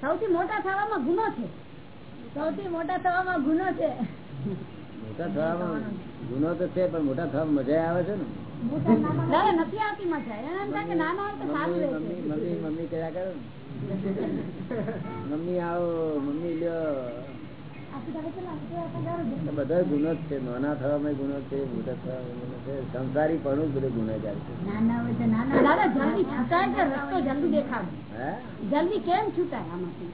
સૌથી મોટા થવામાં ગુનો છે. સૌથી મોટા થવામાં ગુનો છે. મોટા થવામાં ગુનો તો છે પણ મોટા થવામાં મજા આવે છે ને? નથી આવતી મજા. મમ્મી મમ્મી કર્યા કરે મમ્મી આવો મમ્મી લ્યો. બધા ગુનો જ છે નાના થવામાં ગુનો છે મોટા થવામાં ગુનો છે સંસારી પણ બધું ગુનેગાર છે. જલ્દી કેમ છૂટાય આમાંથી?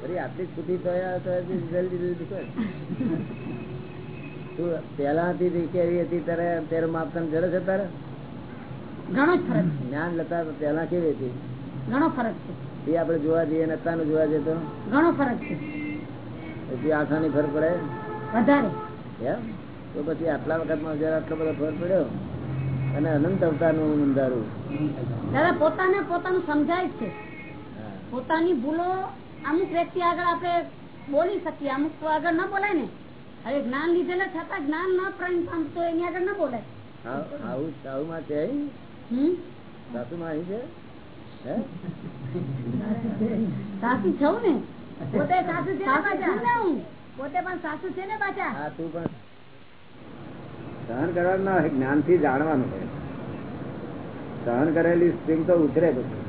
ફરી આટલી છૂટી તો તો જલ્દી જલ્દી પેલા હતી કેવી હતી તારે તેર જરે છે તારે? ઘણો જ ફરક જ્ઞાન લેતા પેલા કેવી હતી? ઘણો ફરક છે. એ આપણે જોવા જઈએ ને અત્યારનું જોવા જઈએ તો? ઘણો ફરક છે. પછી આસાની ફર પડે? વધારે. તો પછી આટલા વખતમાં જયારે આટલો બધો ફર પડ્યો અને અનંત અવતારનું અંધારું. દાદા પોતાને પોતાનું સમજાય છે. પોતાની ભૂલો અમુક વ્યક્તિ આગળ આપણે બોલી શકીએ અમુક તો આગળ ન બોલાય ને. હવે જ્ઞાન લીધેલા છતાં જ્ઞાન ન પ્રાણ પામતો એની આગળ ન બોલાય. આવું આવું સાઉમાં છે સાસુ માં અહીં છે? સાસુ છું ને? પોતે સાસુ છે ને હું પોતે પણ સાસુ છે ને પાછા? હા તું પણ. સહન કરવાનું ના જ્ઞાનથી જાણવાનું હોય સહન કરેલી સ્ટ્રીમ તો ઉતરે પછી.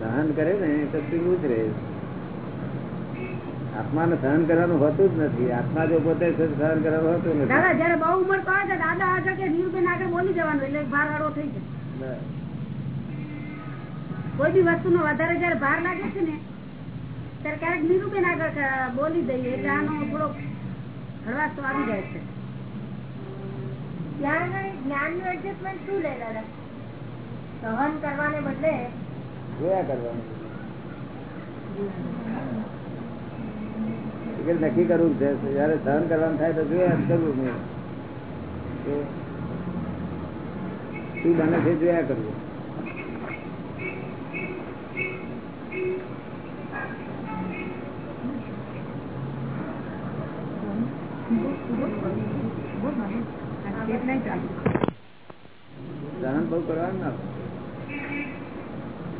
સહન કરે ને તો સ્ટ્રીમ ઉતરે. આત્માને સહન કરવાનું હોતું જ નથી. આત્મા જો પોતે સહન કરવાનું હોતું નથી. દાદા જયારે બહુ ઉંમર પડે છે દાદા આગળ કે નીરુબેન આગળ બોલી જવાનું એટલે ભાર વાળો થઈ જાય. કોઈ બી વસ્તુ નો વધારે જયારે ભાર લાગે છે ને ત્યારે ક્યારેક નીરુબેન આગળ ક- બોલી દઈએ એટલે આનો થોડો હળવાશ તો આવી જાય છે. જ્ઞાનનું એડજસ્ટમેન્ટ શું લે દાદા? સહન કરવાને બદલે જોયા કરવાનું. નક્કી કરવું છે. જયારે સહન કરવાનું થાય તો જોયા કરવું શું બને છે જોયા કરવું. સહન બહુ કરવાનું ના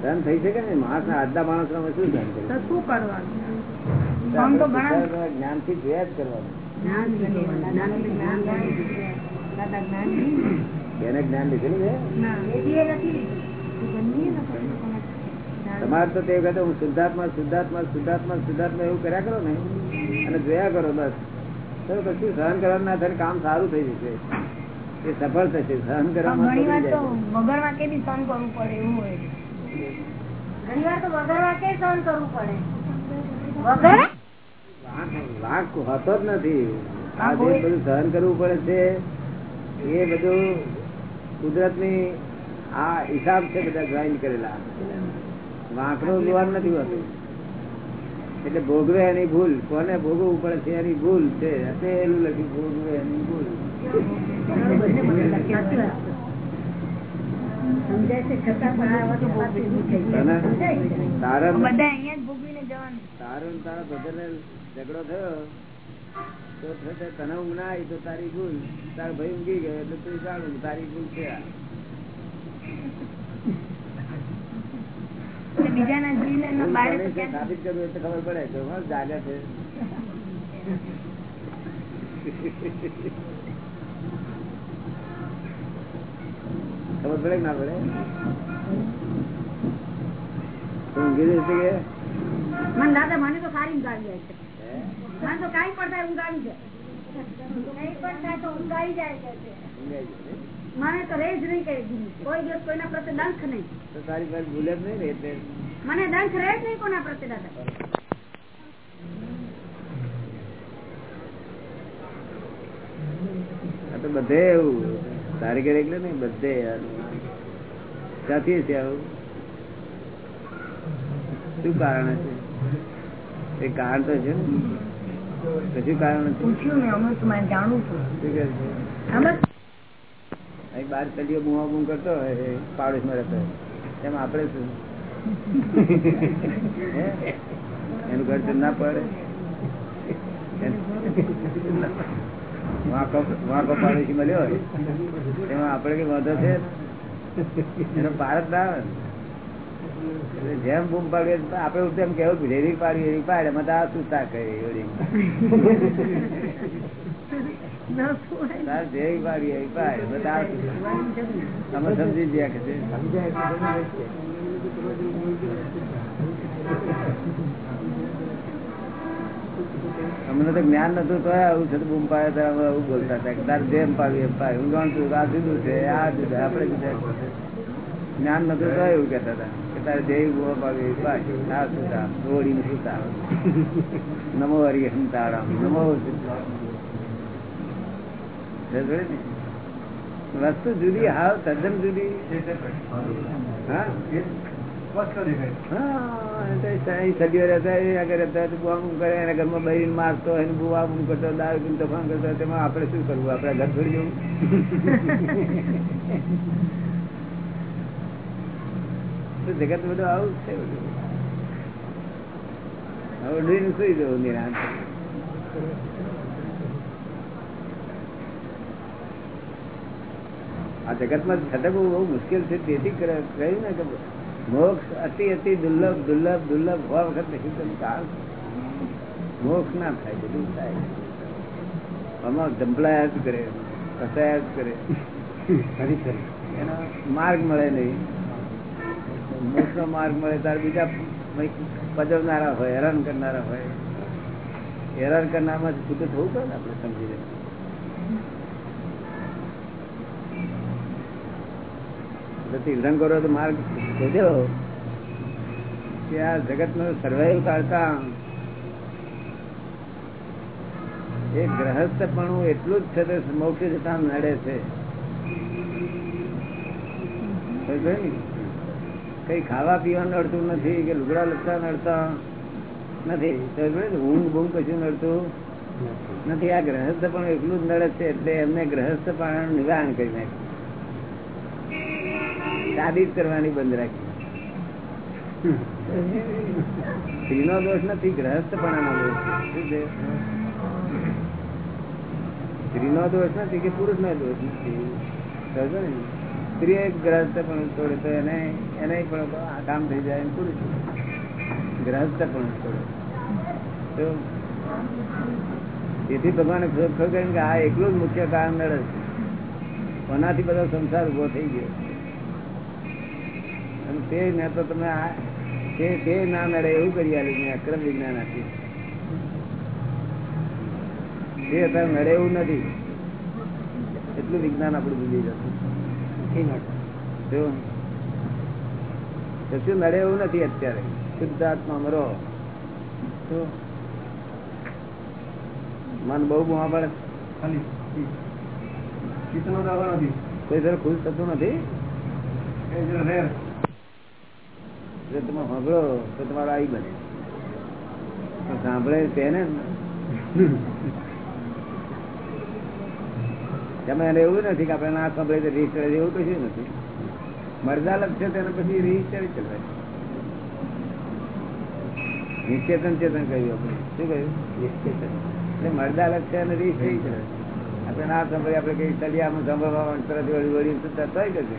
ધન થઈ શકે ને? માણસ ના આજના માણસ શું ધન શું કરવાનું? જ્ઞાનથી જોયા જ કરવાનું. એને જ્ઞાન લીધેલું છે તમારે તો તે વખતે હું શુદ્ધાત્મા શુદ્ધાત્મા શુદ્ધાત્મા શુદ્ધાત્મા એવું કર્યા કરો ને? અને જોયા કરો બસ. તો પછી સહન કરવાના ના કામ સારું થઈ જશે. એ સફળ થશે સહન કરવામાં ઘણી વાર થતી તો જાય. વગર વાકે બી સહન કરવું પડે એવું હોય. ઘણી વાર તો વગર વાકે સહન કરવું પડે. વગર? વાંક- વાંક હોતો જ નથી. આ જે બધું સહન કરવું પડે છે એ બધું કુદરત આ હિસાબ છે બધા જોઈન કરેલા. વાંકનું જોવાનું નથી હોતું. એટલે ભોગવે એની ભૂલ. કોને ભોગવવું પડે છે એની ભૂલ છે. એનું લખ્યું ભોગવે એની ભૂલ. ઝઘડો થયો તો તને ઊંઘ ના આવી તો તારી ભૂલ. તારો ભાઈ ઊંઘી ગયો એટલે તું જાણું તારી ભૂલ છે. બીજાના સાબિત કરવું એટલે ખબર પડે કે જાગે છે. ખબર પડે કે ના પડે? ઊંઘી જશે કે? મને દાદા મને તો સારી ઊંઘ આવી જાય છે. મને તો કાંઈ પડતા ઊંઘ આવી જાય. નહીં પણ તો ઊંઘ આવી જાય છે. મને તો રહે નહીં કઈ કોઈ દિવસ કોઈના પ્રત્યે દંખ નહીં. તો તારી પાસે ભૂલે જ નહીં ને એટલે? મને દંખ રહે જ નહીં કોના પ્રત્યે દાદા. બધે એવું. તારી ઘરે એટલે નહીં બધે યાર. ક્યાંથી છે આવું? શું કારણ છે એ કારણ તો છે ને. કશું કારણ પૂછ્યું મેં છું. શું છે? બાર સદીઓ બુમા બુમ કરતો હોય પાડોશ પાડોશમાં રહેતો હોય. એમ આપણે શું? એનું ઘર ના પડે. વાંધો છે? એનો પાર જ ના. આવે જેમ બૂમ પાડીએ આપડે તેમ કેવું રેરી પાડી એવી પાડે. મત આ શું કરી પાડી પાડે. તો? અમે સમજી ગયા કે અમને તો જ્ઞાન નતું તો આવું છે, બૂમ પાડે તો અમે આવું બોલતા હતા તાર જેમ પાવી એમ પાવી હું જાણતું આ જુદું છે, આ જુદું આપણે જુદા જ્ઞાન નતું તો એવું કહેતા હતા કે તારે જેવી બૂમ પાવી પાડ. આ સુતા દોડીને સુતા. નમો હરિ હંતારામ નમો. વસ્તુ જુદી, હાવ તદ્દન જુદી. હા? બૂમ મારતો હોય ને બુઆ કરતો દારૂ પીને કરતો તેમાં આપડે શું કરવું? આપડે ઘર છોડી જવું. જગત બધું આવું છે હવે ડોઈને સુઈ જવું નિરાંત. આ જગતમાં છટકવું બહુ મુશ્કેલ છે તેથી કહ્યું ને કે મોક્ષ અતિ અતિ દુર્લભ દુર્લભ દુર્લભ હોવા વખત નથી તમે મોક્ષ ના થાય બધું થાય. આમાં જંપલાયા જ કરે ફસાયા જ કરે. એનો માર્ગ મળે નહીં. મોક્ષ નો માર્ગ મળે ત્યારે બીજા પજવનારા હોય હેરાન કરનારા હોય. હેરાન કરનારમાં છૂટું થવું પડે ને આપણે સમજી લઈએ એટલે તીર્થંકરો તો માર્ગ શોધ્યો કે આ જગત નો સર્વાઈવ કરતા એ ગ્રહસ્થ પણ એટલું જ છે મોક્ષ જતા નડે છે. કઈ ખાવા પીવાનું નડતું નથી કે લુગડા લગતા નડતા નથી. ઊંઘ બૂંઘ કશું નડતું નથી. આ ગ્રહસ્થ પણ એટલું જ નડે છે એટલે એમને ગ્રહસ્થ પણ નિવારણ કરી નાખ્યું. શાદી કરવાની બંધ રાખી. સ્ત્રીનો દોષ નથી ગ્રહસ્થ પણ દોષ સ્ત્રીનો દોષ નથી કે પુરુષ નો દોષ નથી? સ્ત્રી ગ્રહસ્થ પણ છોડે તો એને એને પણ આ કામ થઈ જાય પુરુષ ગ્રહસ્થ પણ છોડે. તો તેથી ભગવાને ખબર કે આ એકલું જ મુખ્ય કારણ નડે છે. કોનાથી બધો સંસાર ઊભો થઈ ગયો? અને તે ને તો તમે આ તે તે ના નડે એવું કરી આલ્યું મેં અક્રમ વિજ્ઞાન આપી તે અત્યારે નડે એવું નથી. એટલું વિજ્ઞાન આપણું ભૂલી જતું કશું નડે એવું નથી અત્યારે. શુદ્ધ આત્મા મરો મન બહુ ગુમા પડે. કોઈ ખુશ થતું નથી? તમે સાંભળો, તો તમારો આવી બને. સાંભળે તેને તમે એને એવું નથી કે આપણે ના સાંભળે તો રીચ ચડે એવું કશું નથી. મરદાલક છે તેને પછી રીસ ચડી ચલાય નિશ્ચેતન ચેતન કહ્યું આપણે. શું કહ્યું? નિશ્ચેતન. એટલે મરદાલક છે અને રીસ ચડી ચલાય આપણે ના સાંભળીએ, આપણે કઈ સલિયામાં સાંભળવા તરત વળી વળી તોય કરશે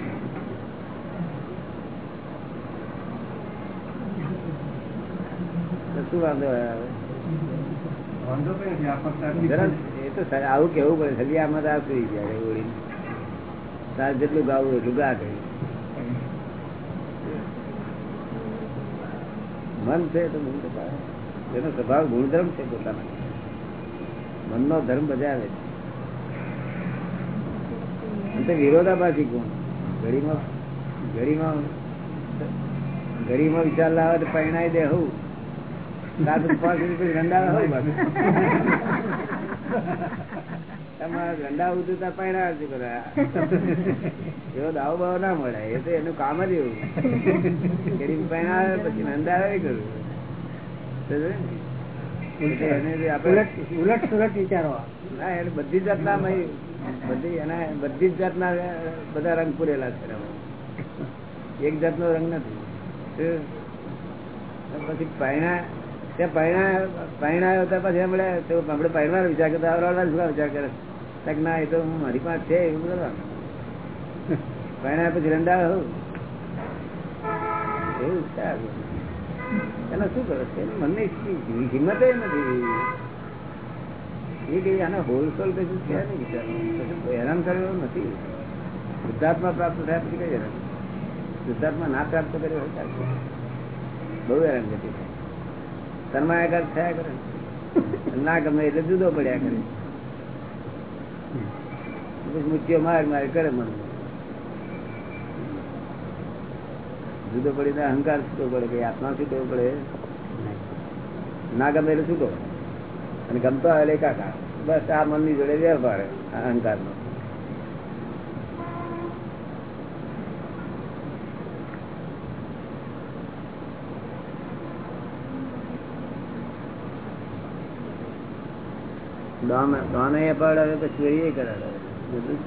તો શું વાંધો આવે? આવું કેવું પડે? સલિયામાં તો આ કરી ગયા ઓળી. તાર જેટલું ગાવું એટલું ગા કરી. મન છે તો મન તો એનો સ્વભાવ ગુણધર્મ છે પોતાના. મનનો ધર્મ બજાવે છે. વિરોધાભાસી ગુણ. ઘડીમાં ઘડીમાં ઘડીમાં વિચાર લાવે તો પરિણાય દે હું. એવો દાવો બાવો ના મળે એ તો એનું કામ જ એવું. પછી કરું જે ઉલટ સુલટ વિચારો. ના એને બધી જાતના બધી એના બધી જ જાતના બધા રંગ પૂરેલા છે. એક જાતનો રંગ નથી. પછી પૈણા ત્યાં પૈણા પૈણાયો હતા પછી હમણે તો આપણે પૈણવાનો વિચાર કરતા આવડવાના શું વિચાર કરે? ના, એ તો મારી પાસે છે, એવું કરવાનું પૈણા પછી રંડા એવું છે એને શું કરે છે? હિ- હિંમત નથી. એ કઈ આને હોલસેલ કશું છે નહીં બિચારાનું. હેરાન કર્યો નથી. ગુજરાતમાં પ્રાપ્ત થયા પછી કઈ હેરાન? ગુજરાતમાં ના પ્રાપ્ત કર્યો બહુ હેરાન ગતિ છે તન્માયાકાર થયા કરે. ના ગમે એટલે જુદો પડ્યા કરે. પછી માર માર કરે મને. જુદો પડીને અહંકાર છૂટો પડે કે આત્મા છૂટો પડે. ના ગમે એટલે છૂટો અને ગમતો આવે એકાકાર. બસ આ મનની જોડે વ્યવહાર અહંકાર નો દાન એ પછી ચોરી કરાવે બધું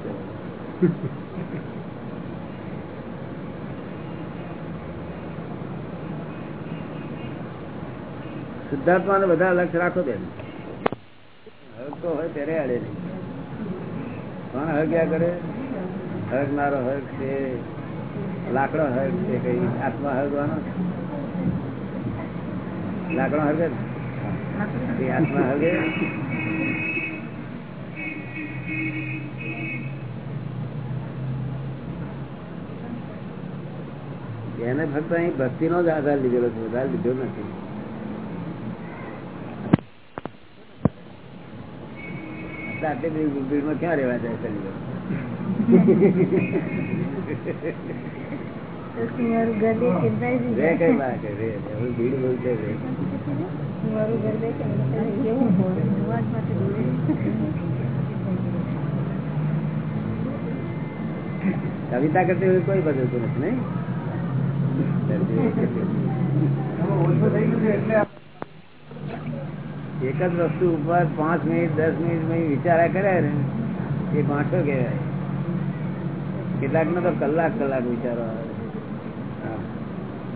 બધા લક્ષ રાખો બેન હરકતો હોય ત્યારે અડે નહીં. કોણ હર્ગ્યા કરે? હર્ગનારો હર્ક છે. લાકડો હર્ક છે કઈ. આત્મા હરગવાનો લાકડો હરગે આત્મા હર્ગે એને ફક્ત અહીં ભક્તિ નો જ આધાર લીધેલો છે વધારે લીધો નથી. આટલી બધી ભીડમાં ક્યાં રહેવા જાય કલીઓ મારું ઘર બે ચિંતા રે કઈ વાત રે હવે ભીડ બહુ છે રે. મારું ઘર બે એવું હોય અવાજ માટે દોરે કવિતા કરતી હોય કોઈ બદલતું નથી નહીં? એક જ વસ્તુ ઉપર પાંચ મિનિટ, દસ મિનિટ વિચારા કર્યા ને, એ પાંચસો કહેવાય. કેટલાક નો તો કલાક કલાક વિચારો આવે.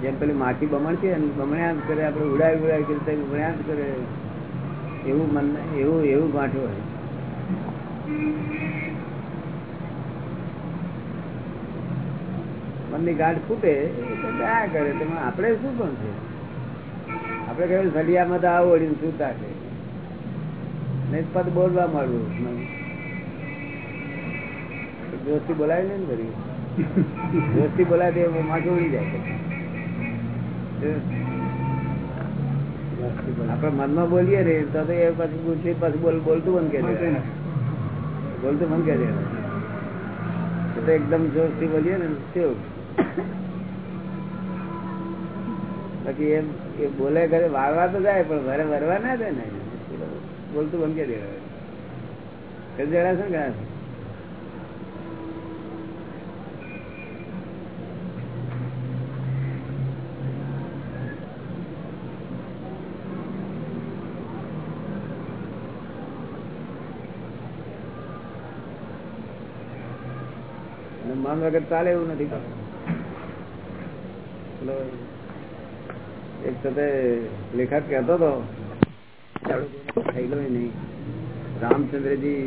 જેમ પેલી માખી બમણ છે ને, બમણ્યા કરે આપડે ઉડાવી ઉડાવી કરતા બમણ્યા જ કરે. એવું મન, એવું એવું ગાંઠો હોય. મનની ગાંઠ ફૂટે આ કરે? તેમાં આપણે શું પણ છે? આપણે કહ્યું ફલિયામાં તો આવું વળીને શું તાકે નહીં પદ બોલવા માંડવું દોસ્તી બોલાવી ને કરી દોસ્તી બોલાવી દે માથું ઉડી જાય. આપડે મનમાં બોલીએ ને, તો એ પછી પૂછે, પછી બોલ બોલતું બંધ કે બોલતું બંધ કે તો એકદમ જોરથી બોલીએ ને કેવું બાકી એમ એ બોલે ઘરે વારવા તો જાય, પણ ઘરે વરવા ના જાય ને. બોલતું બંધ કરી દેવાય છે ને અને મન વગર ચાલે એવું નથી એક સાથે લેખક કહેતો હતો થયેલો નહીં રામચંદ્રજી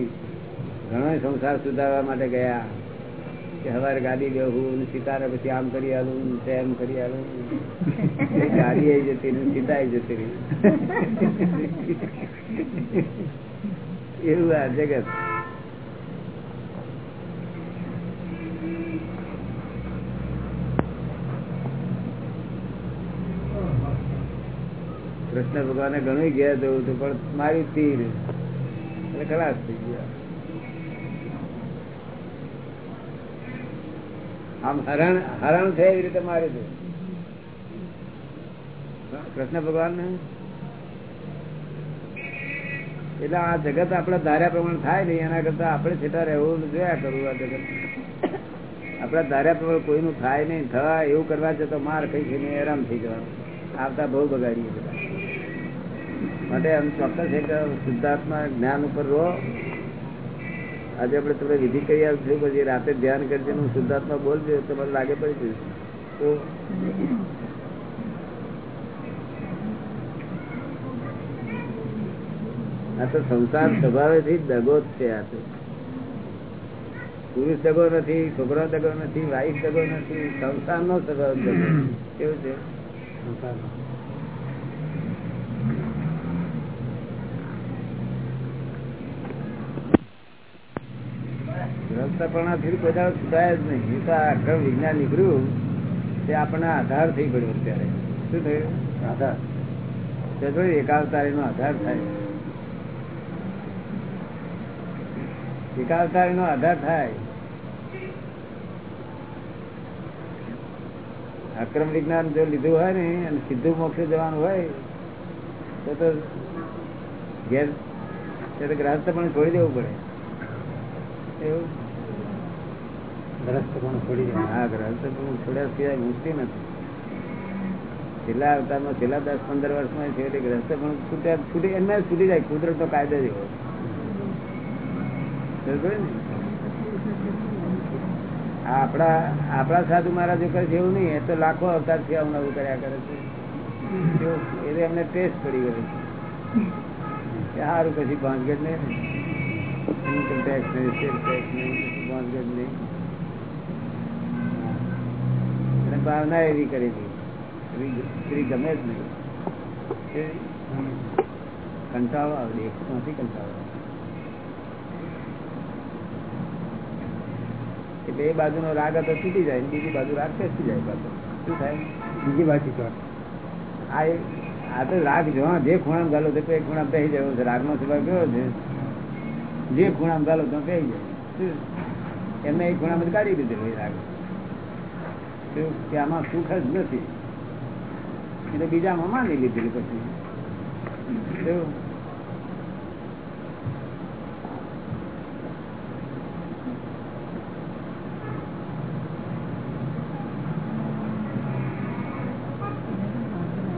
ઘણો સંસાર સુધારવા માટે ગયા કે હવારે ગાડી લેવું સીતાને પછી આમ કરી આલું તેમ કરી આલું. ગાડી આવી જતી ને સીતા આવી જતી રહી. એવું આ જગત. કૃષ્ણ ભગવાને ઘણું ઘેર જવું હતું, પણ મારી તીર એટલે ખલાસ થઈ ગયા. આમ હરણ હરણ છે એવી રીતે માર્યું હતું કૃષ્ણ ભગવાન ને એટલે આ જગત આપણા ધાર્યા પ્રમાણે થાય નહીં, એના કરતા આપણે છેટા રહેવું જોયા કરવું આ જગત. આપડા ધાર્યા પ્રમાણે કોઈનું થાય નહીં થવા એવું કરવા છે તો માર કઈ છે આરામ થઈ જવાનું. આવતા બહુ બગાડીએ બધા. માટે આમ ચોક્કસ એક શુદ્ધાત્મા જ્ઞાન ઉપર રહો. આજે આપણે તમને વિધિ કરી આવશું પછી રાતે ધ્યાન કરજે હું શુદ્ધાત્મા બોલજો, તમારે લાગે પડી તો આ તો સંસાર સ્વભાવેથી દગો જ છે આ તો. પુરુષ દગો નથી છોકરો દગો નથી વાઈફ દગો નથી, સંસારનો નો દગો કેવું છે? ગ્રસ્તપણાથી કોઈ દાડો છૂટાય જ નહીં. એ તો આગળ વિજ્ઞાન નીકળ્યું તે આપણને આધાર થઈ પડ્યો અત્યારે. શું થયું? આધાર. તે થોડી એકાવતારી નો આધાર થાય. એકાવતારી નો આધાર થાય. અક્રમ વિજ્ઞાન જો લીધું હોય ને અને સીધું મોક્ષે જવાનું હોય, તો તો તે તો ગ્રહસ્થ પણ છોડી દેવું પડે. એવું? ગ્રસ્ત છોડી દે હા ગ્રહસ્થ છોડ્યા સિવાય મુક્તિ નથી. છેલ્લા અવતારમાં, છેલ્લા દસ પંદર વર્ષમાં છેવટે ગ્રહસ્થ પણ છૂટ્યા છૂટી, એમને છૂટી જાય. કુદરત નો કાયદો જ એવો. બરોબર ને? આ આપણા આપણા સાધુ મહારાજો કરે છે એવું નહીં, એ તો લાખો અવતારથી આવું નવું કર્યા કરે છે. કેવું? એમને ટેસ્ટ પડી ગયો સારું પછી ભાંગત નહીં. ઇન્કમ ટેક્સ નહીં સેલ ટેક્સ નહીં ભાંગત નહીં અને ભાવના એવી કરી હતી. સ્ત્રી- ગમે જ નહીં કંટાળો આવડે નથી કંટાળો એટલે એ બાજુનો રાગ હતો છૂટી જાય બીજી બાજુ રાગ બેસી જાય પાછો. શું થાય? બીજી બાજુ તો. આ એ- આ તો રાગ જો જે ખૂણામાં ગાલો તો એ ખૂણા બેસી જાય. છે રાગનો સ્વભાવ કેવો છે? જે ખૂણામાં ગાલો તો બેસી જાય. એમને એ ખૂણામાં કાઢી દીધેલો એ રાગ? આમાં સુખ જ નથી. એટલે બીજામાં માની લીધેલું પછી?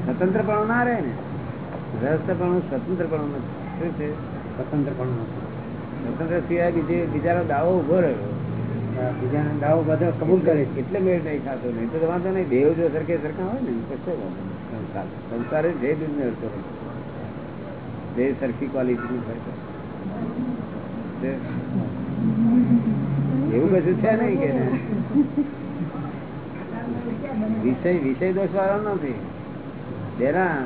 સ્વતંત્રપણું ના રહે ને. રહસ્યપણું સ્વતંત્રપણું નથી. શું છે? સ્વતંત્રપણું નથી. સ્વતંત્ર સિવાય બીજે બીજાનો દાવો ઊભો રહ્યો. બીજાના દાવો બધો કબૂલ કરે છે. એટલે મેળ નહીં ખાતો. નહીં તો વાંધો નહીં. દેવ જો સરખે સરખા હોય ને સંસાર. સંસારે જે દૂધ હોય. દેવ સરખી ક્વોલિટી હોય તો. તે- એવું બધું છે નહીં કે ને. વિષય વિષય દોષ વાળો નથી. તેના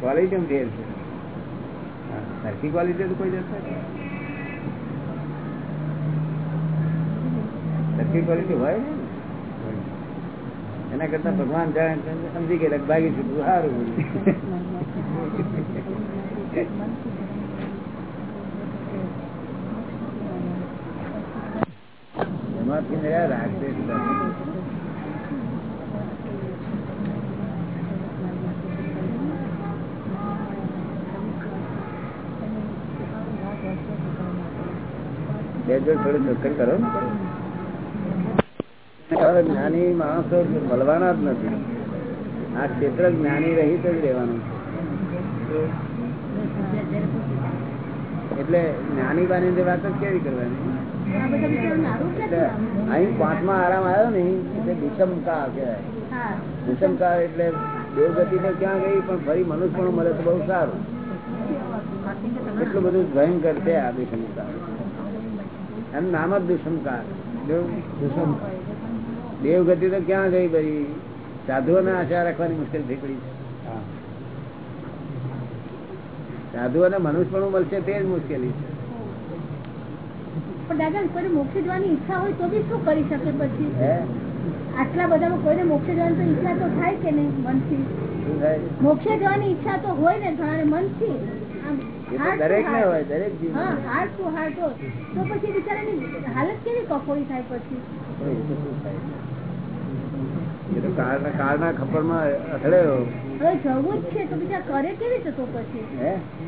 ક્વોલિટી ફેર છે. સરખી ક્વોલિટી તો કોઈ જશે સરખી ક્વોલિટી હોય ને એના કરતા ભગવાન જાણે સમજી ગયા ભાગી છૂટવું સારું બે જોડ થોડું નોકરી કરો ને. જ્ઞાની માણસો મળવાના જ નથી. આ ક્ષેત્ર જ્ઞાની રહિત જ રહેવાનું એટલે જ્ઞાની બાની વાત જ કેવી કરવાની? અહીં પાંચમા આરામ આવ્યો ને એટલે વિષમતા કહેવાય. હા. વિષમતા એટલે દેવગતિ તો ક્યાં ગઈ, પણ ફરી મનુષ્ય પણ મળે તો બહુ સારું. એટલું બધું ભયંકર છે આ દુષ્મતા એમ નામ જ દુષ્મકાર દુષ્મ દેવગતિ તો ક્યાં ગઈ ભાઈ? સાધુઓને આશા રાખવાની મુશ્કેલ થઈ પડી છે. સાધુઓને મનુષ્ય પણ મળશે તે જ મુશ્કેલી છે. પણ દાદા કોઈને મોક્ષે જવાની ઈચ્છા હોય તો બી શું કરી શકે પછી? આટલા બધામાં કોઈને મોક્ષે જવાની તો ઈચ્છા તો થાય કે નહીં મનથી? મોક્ષે જવાની ઈચ્છા તો હોય ને ઘણાને મનથી? આમ એ તો heart to દરેક ને હોય દરેક જીવ હાર્ટ ટુ હાર્ટ તો પછી બિચારાની હાલત કેવી કફોડી થાય પછી? એ તો કાળના કાળના ખપ્પરમાં અથડેલો. હવે જવું જ છે તો બીજા કરે કેવી રીતે તો પછી?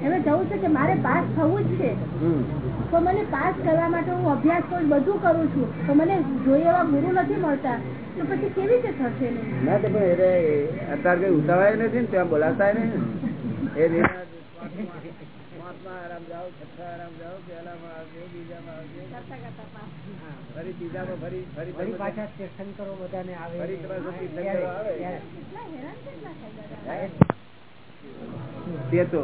હવે જવું છે કે મારે પાસ થવું જ છે? તો મને પાસ કરવા માટે હું અભ્યાસ તો બધું કરું છું તો મને જોઈએ એવા ગુરુ નથી મળતા. તો પછી કેવી રીતે થશે ના તો પણ અત્યારે કઈ ઉતાવાય નથી ને ત્યાં બોલાતાય નહીં. એ પાંચમા આરામ જાઓ છઠ્ઠા આરામ જાઓ પહેલામાં આવજો બીજામાં આવજો ફરી ત્રીજામાં ફરી ફરી ફરી પાછા સ્ટેશન કરો બધાને આવે. ફરી તમારે હા, સતી ત્યારે- સંજોગો આવે. ત્યારે. કેટલા હેરાન કેટલા થાય દાદા? તે તો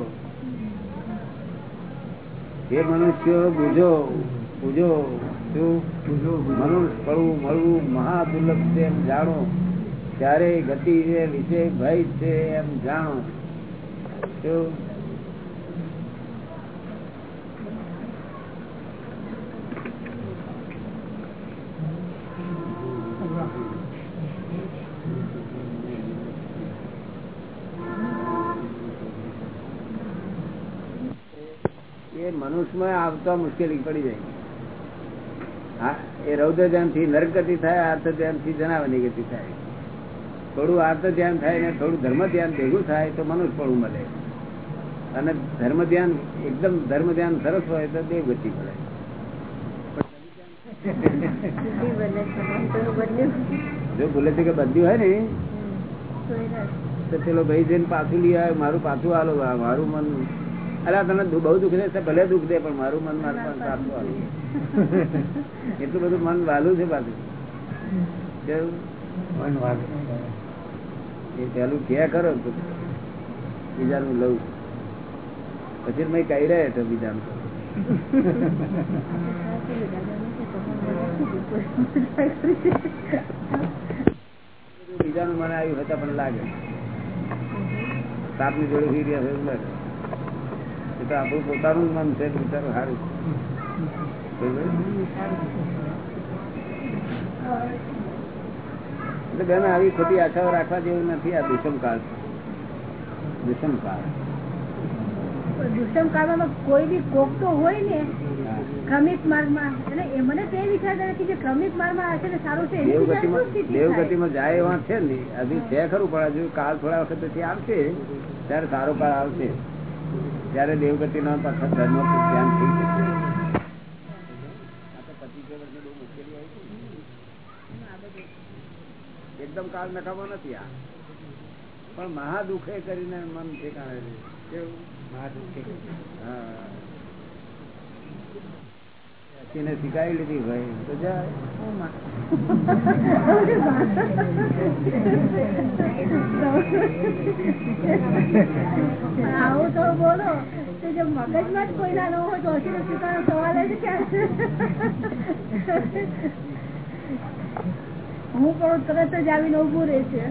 એ મનુષ્યો બુજો બુજો શું મનુષ્ય પડવું મળવું મહા દુર્લભ છે એમ જાણો. ત્યારે ગતિ છે વિષય ભય છે એમ જાણો. શું એ આવતા મુશ્કેલી પડી જાય. હા એ રૌદ્ર ધ્યાનથી નરક ગતિ થાય આર્થ ધ્યાનથી જનાવરની ગતિ થાય. થોડું આર્થ ધ્યાન થાય ને થોડું ધર્મ ધ્યાન ભેગું થાય તો મનુષ્ય પડવું મળે. અને ધર્મ ધ્યાન એકદમ ધર્મ ધ્યાન સરસ હોય તો દેવ ગતિ મળે. જો ભૂલે છે કે બધું હોય ને તો પેલો ભાઈ જઈને પાછું લઈ આવે મારું પાછું આલો મારું મન અલા, તને બહુ દુઃખ દે ભલે દુઃખ દે, પણ મારું મન મારું મન એટલું બધું મન વાલું છે પાછું. કેવું? એ પેલું ક્યાં કરો બીજા બીજાનું લઉં. પછી મેં કઈ રહ્યા તો બીજાનું બીજાનું મને આવ્યું હતા, પણ લાગે. સાપની જોડે છે એવું લાગે. એ તો આપણું પોતાનું મન છે બિચારું સારું એટલે બેન આવી ખોટી આશાઓ રાખવા જેવું નથી આ દુષ્મ કાળ દુષ્મ કાળ દુષ્મ કાળમાં કોઈ બી કોક તો હોય ને. ક્રમિક માર્ગમાં. એટલે એ મને તે વિચાર કરે કે જે ક્રમિક માર્ગમાં હશે ને સારું છે દેવગતિમાં જાય એવા છે ને હજુ છે ખરું પણ હજુ કાળ થોડા વખત પછી આવશે ત્યારે સારો કાળ આવશે. ત્યારે દેવગતિ નો પાછા ધર્મ ધ્યાન થઈ શકે. એકદમ કાળ નખાવો નથી આ. પણ મહાદુખે કરીને મન ઠેકાણે છે. કેવું? હા. તેને શીખાવી લીધી ભાઈ તો આવું તો બોલો. જો મગજમાં જ કોઈના ન હોય તો સવાલ જ ક્યાં હું પણ તરત જ આવીને ઉભું રહે છે?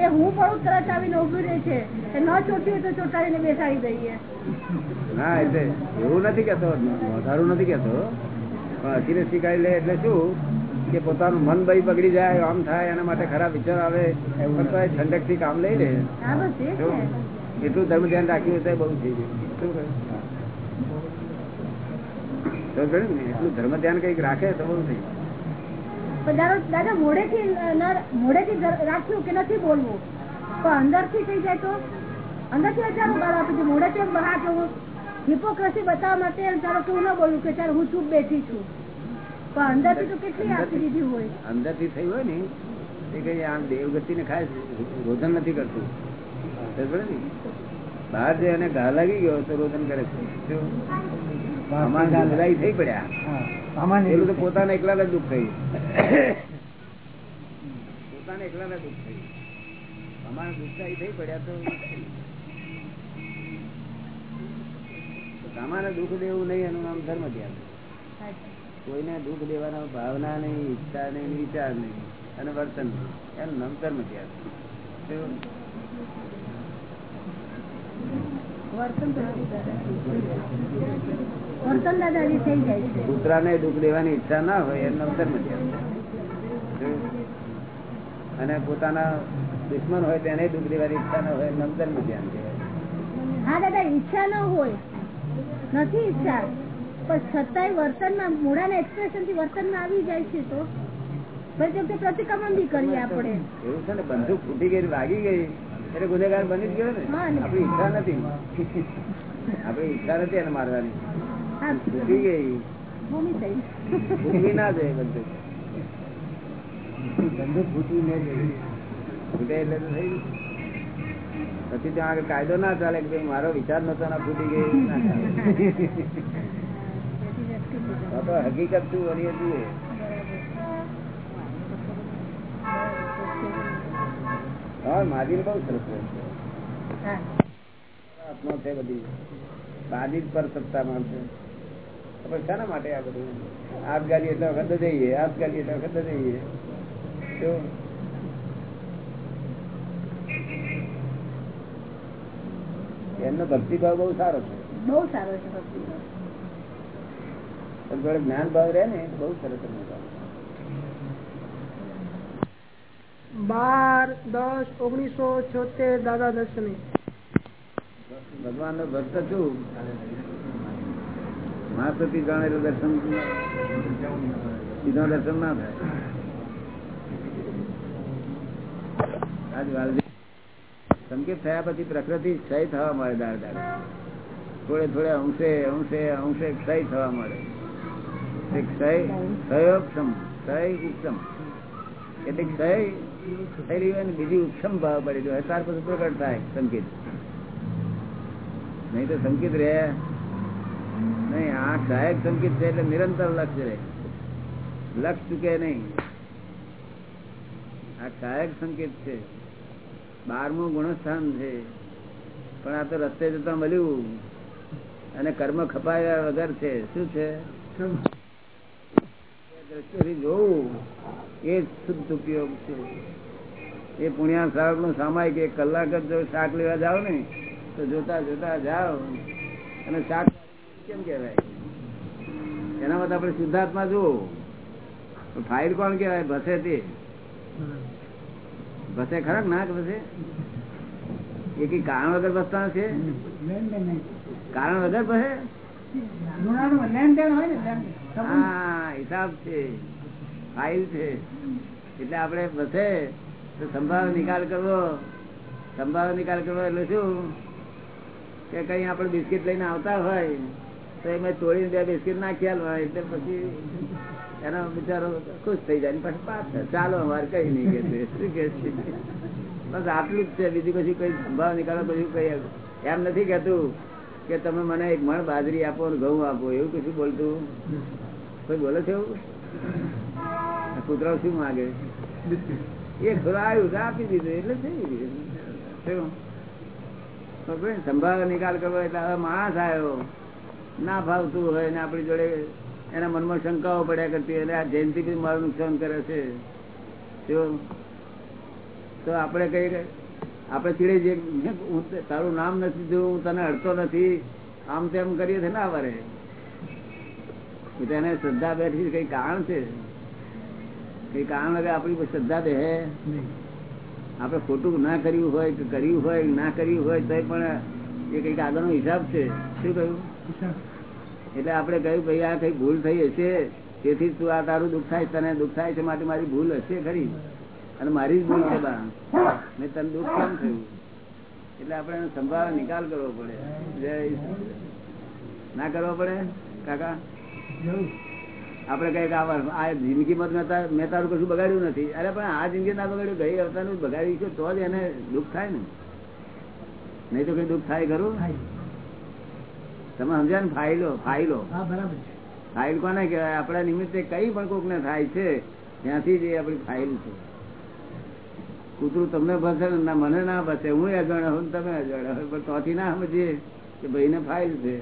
એ હું પણ તરત આવીને ઊભી રહી છે એ ન ચોટ્યું તો ચોટાડીને બેસાડી દઈએ. ના એટલે એવું નથી કેતો વધારું નથી કેતો પણ અચીને શીખાઈ લે એટલે શું? કે પોતાનું મન ભાઈ બગડી જાય આમ થાય એના માટે ખરાબ વિચાર આવે એવું તો ઠંડકથી કામ લઈ લે. એટલું ધર્મ ધ્યાન રાખ્યું હોય તો બહુ થઈ ગયું એટલું ધર્મ ધ્યાન કંઈક રાખે તો બહુ થઈ ગયું. પણ દાદા મોડેથી મોડેથી રાખ્યું કે નથી બોલવું? પણ અંદરથી થઈ જાય તો? અંદરથી વિચારો બહાર આપે છે મોડેથી બહાર જવું? હિપોક્રસી બતાવવા માટે ચાલો કે હું ન બોલું કે ચાલો હું ચૂપ બેઠી છું. પણ અંદરથી તો કેટલી આપી દીધી હોય? અંદરથી થયું હોય ને એ કઈ આમ દેવગતિ ને ખાસ રોધન નથી કરતું? બહાર જે એને ઘા લાગી ગયો તો રોધન કરે છે. થઈ પડ્યા. પેલું તો પોતાને એકલા દુઃખ થયું પોતાને એકલા દુઃખ થયું અમારા દુઃખદાયી થઈ પડ્યા તો સામાન્ય દુઃખ દેવું નહીં એનું નામ ધર્મ ધ્યાન કોઈને દુઃખ દેવાના ભાવના નહીં ઈચ્છા નહીં વિચાર નહીં અને વર્તન નહીં. એનું નામ ધર્મ ધ્યાન? વર્તન નથી કૂતરાને દુઃખ દેવાની ઈચ્છા ના હોય એમ નામ નથી અને પોતાના દુશ્મન હોય તેને દુઃખ દેવાની ઈચ્છા ના હોય નામ ધર્મ હા દાદા ઈચ્છા ન હોય. નથી ઈચ્છા. પણ છતાંય વર્તનમાં મૂળાના એક્સપ્રેશનથી વર્તનમાં આવી જાય છે તો. પ્રતિક્રમણ બી કરીએ આપણે. એવું છે ને બંદૂક ફૂટી ગઈ વાગી ગઈ એટલે ગુનેગાર બની જ ગયો ને. હા ઈચ્છા નથી. આપડી ઈચ્છા નથી એને મારવાની. પછી ત્યાં આગળ કાયદો ના ચાલે કે મારો વિચાર નતો ના ફૂટી ગયો તો તો હકીકત શું વળી હતી મારી બહુ સરસ આત્મા છે બધી. બાજી પર સત્તા માનશે પણ શાના માટે આ બધું આપઘાતી એટલા વખત જઈએ આપઘાતી એટલા વખત જઈએ એમનો ભક્તિભાવ બહુ સારો છે. બહુ સારો છે ભક્તિ પણ જ્ઞાન ભાવ રહે ને બહુ સરસ એમનો ભાવ. બાર દસ ઓગણીસો છોતેર દાદા દર્શને. ભગવાન નો ભક્ત છું. મહાસતી એટલે દર્શન સીધા દર્શન ના થાય. સંકેત થયા પછી પ્રકૃતિ ક્ષય થવા મળે દાર દાર થોડે થોડે અંશે અંશે અંશે ક્ષય થવા મળે. ક્ષય ક્ષયોક્ષમ ક્ષય ઉપસમ એટલે ક્ષય થઈ રહ્યું બીજી ઉપસમ ભાવ પડી ગયો. ત્યાર પછી પ્રગટ થાય સંકેત. નહીં તો સંકેત રહે. નહીં, આ સહાયક સંકેત છે એટલે નિરંતર લક્ષ રહે લક્ષ ચૂકે નહીં. આ સહાયક સંકેત છે. બારમું ગુણસ્થાન છે. પણ આ તો રસ્તે જતા મળ્યું. અને કર્મ ખપાયા વગર છે. શું છે? જોવું. એ જ શુદ્ધ ઉપયોગ છે. એ પુણ્યા શાકનું સામાયિક એક કલાક જ જો શાક લેવા જાવ ને, તો જોતા જોતા જાઓ. અને શાક કેમ કેવાય એના માટે આપણે શુદ્ધાત્મા જોવું ફાઇલ કોણ કેવાય ભસે તે. ભસે ખરા ના ભસે? એ કઈ કારણ વગર બસતા છે કારણ વગર ભસે? હિસાબ છે. ફાઇલ છે. એટલે આપણે બસે તો સંભાવ નિકાલ કરવો. સંભાવ નિકાલ કરવો એટલે શું? કે કઈ આપણે બિસ્કિટ લઈને આવતા હોય. એમાં નથી કેતું કે તમે મને એક મણ બાજરી આપો ઘઉં આપો, એવું કશું બોલતું? કોઈ બોલે છે એવું? શું માગે? એ ખોરાયું આપી દીધું, એટલે થઈ ગયું? સંભાવ નિકાલ કરવો એટલે હવે માણસ આવ્યો. ના ભાવતું હોય ને આપણી જોડે એના મનમાં શંકાઓ પડ્યા કરતી હોય, એટલે આ જયંતિ બી મારું નુકસાન કરે છે. તો આપણે કઈ આપણે ચીડે જે તારું નામ નથી જોયું હું તને અડતો નથી આમ તેમ કરીએ છે ના વરે. તેને શ્રદ્ધા બેઠી કઈ કારણ છે? કઈ કારણ હવે આપણી શ્રદ્ધા બે આપણે ખોટું ના કર્યું હોય કે કર્યું હોય ના કર્યું હોય તો પણ એ કંઈક આગળનો હિસાબ છે. શું કહ્યું? એટલે આપણે કહ્યું, ભાઈ, આ કઈ ભૂલ થઈ હશે? તેથી તું આ તારું દુઃખ થાય તને દુઃખ થાય છે, માટે મારી ભૂલ હશે ખરી. અને મારી જ ભૂલ છે, બા. મેં તને દુઃખ કેમ થયું? એટલે આપણે એનો સંભાવ નિકાલ કરવો પડે. ના કરવો પડે, કાકા? આપણે કંઈક આ જિંદગીમાં તાર- મેં તારું કશું બગાડ્યું નથી. અરે, પણ આ જિંદગી ના બગાડ્યું, ગઈ અવતારનું બગાડ્યું છે, તો જ એને દુઃખ થાય ને. નહીં તો કઈ દુઃખ થાય ખરું? તમે સમજ્યા ને? ફાઇલો ફાઇલો. ફાઇલ કોને કહેવાય? આપણા નિમિત્તે કઈ પણ કોક ને થાય છે ત્યાંથી જ આપણી ફાઇલ છે. કૂતરું તમને ભસે ના મને ના ભસે. હું અજાણ હોય તમે અજાણ પણ તોથી ના સમજીએ કે ભાઈ ને ફાઇલ છે?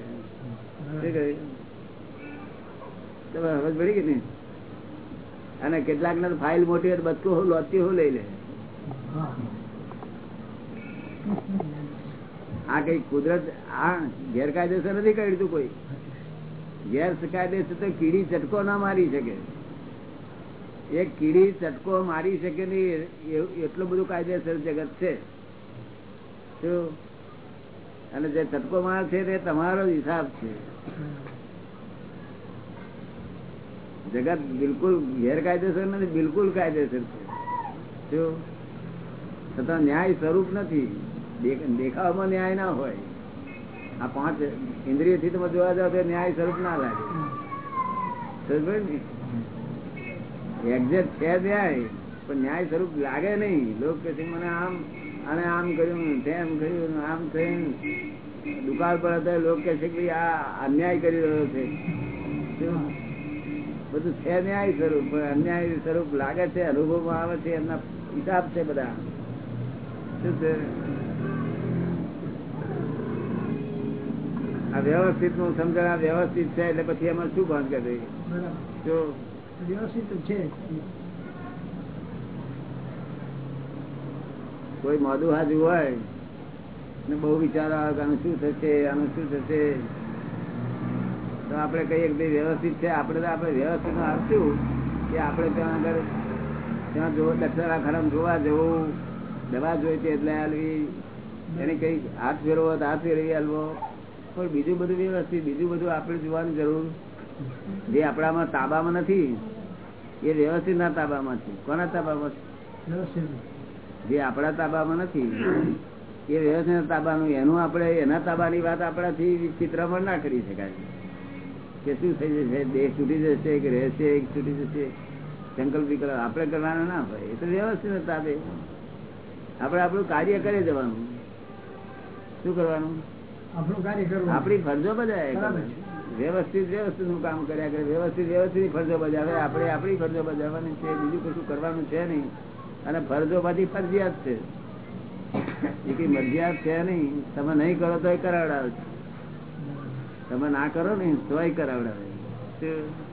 તમે સમજ પડી કે નહીં? અને કેટલાક ને ફાઇલ મોટી હોય બચકું હું લોચી હું લઈ લે. આ કઈ કુદરત, આ ગેરકાયદેસર નથી કર્યું કોઈ? ગેરકાયદેસર તો કીડી ચટકો ના મારી શકે. એક કીડી ચટકો મારી શકે નહીં એટલું બધું કાયદેસર જગત છે. અને જે ચટકો માર છે તે તમારો હિસાબ છે. જગત બિલકુલ ગેરકાયદેસર નથી, બિલકુલ કાયદેસર છે. છતાં ન્યાય સ્વરૂપ નથી. દેખાવામાં ન્યાય ના હોય. આ પાંચ ઇન્દ્રિયથી તમે જોવા જાવ તો ન્યાય સ્વરૂપ ના લાગે. એક્ઝેક્ટ છે ન્યાય, પણ ન્યાય સ્વરૂપ લાગે નહીં. લોક કે મને આમ અને આમ કર્યું, તેમ કર્યું, આમ થયું. દુકાળ પર હતા, લોક કે છે કે આ અન્યાય કરી રહ્યો છે. બધું છે ન્યાય સ્વરૂપ અન્યાય સ્વરૂપ લાગે છે, અનુભવમાં આવે છે, એમના હિસાબ છે બધા. શું છે? આ વ્યવસ્થિતનું સમજણ આ વ્યવસ્થિત છે એટલે પછી એમાં શું ભાન કરે? જો વ્યવસ્થિત તો છે. કોઈ મોદું હાજુ હોય ને બહુ વિચાર આવે કે આનું શું થશે આનું શું થશે તો આપણે કહીએ કે વ્યવસ્થિત છે. આપણે તો આપણે વ્યવસ્થિત આપશું કે આપણે ત્યાં આગળ ત્યાં જો દક્ષરા ખરાબ જોવા જવું દવા જોઈતી એટલે હાલવી. એને કઈ હાથ ફેરવો તો હાથ ફેરવી હાલવો. પણ બીજું બધું વ્યવસ્થિત બીજું બધું આપણે જોવાની જરૂર જે આપણામાં તાબામાં નથી, એ વ્યવસ્થિત ના તાબામાં છે. કોના તાબામાં જે આપણા તાબામાં નથી, એ વ્યવસ્થિત તાબાનું, એનું આપણે, એના તાબાની વાત આપણાથી ચિત્રમાં ના કરી શકાય. કે શું થઈ જશે? દેહ છૂટી જશે કે રહેશે એક છૂટી જશે? સંકલ્પ વિકલ્પ આપણે કરવાના ના હોય. એ તો વ્યવસ્થિત તાબે. આપણે આપણું કાર્ય કરી દેવાનું. શું કરવાનું? આપણું ફરજો બજાવે. વ્યવસ્થિત વ્યવસ્થિતનું કામ કર્યા કરે. વ્યવસ્થિત વ્યવસ્થિત ફરજો બજાવે. આપણે આપણી ફરજો બજાવવાની છે. બીજું કશું કરવાનું છે નહીં. અને ફરજો બધી ફરજિયાત છે. એ કઈ મરજિયાત છે નહીં. તમે નહીં કરો તો કરાવડાવે તમે ના કરો ને તોય કરાવડાવે શું?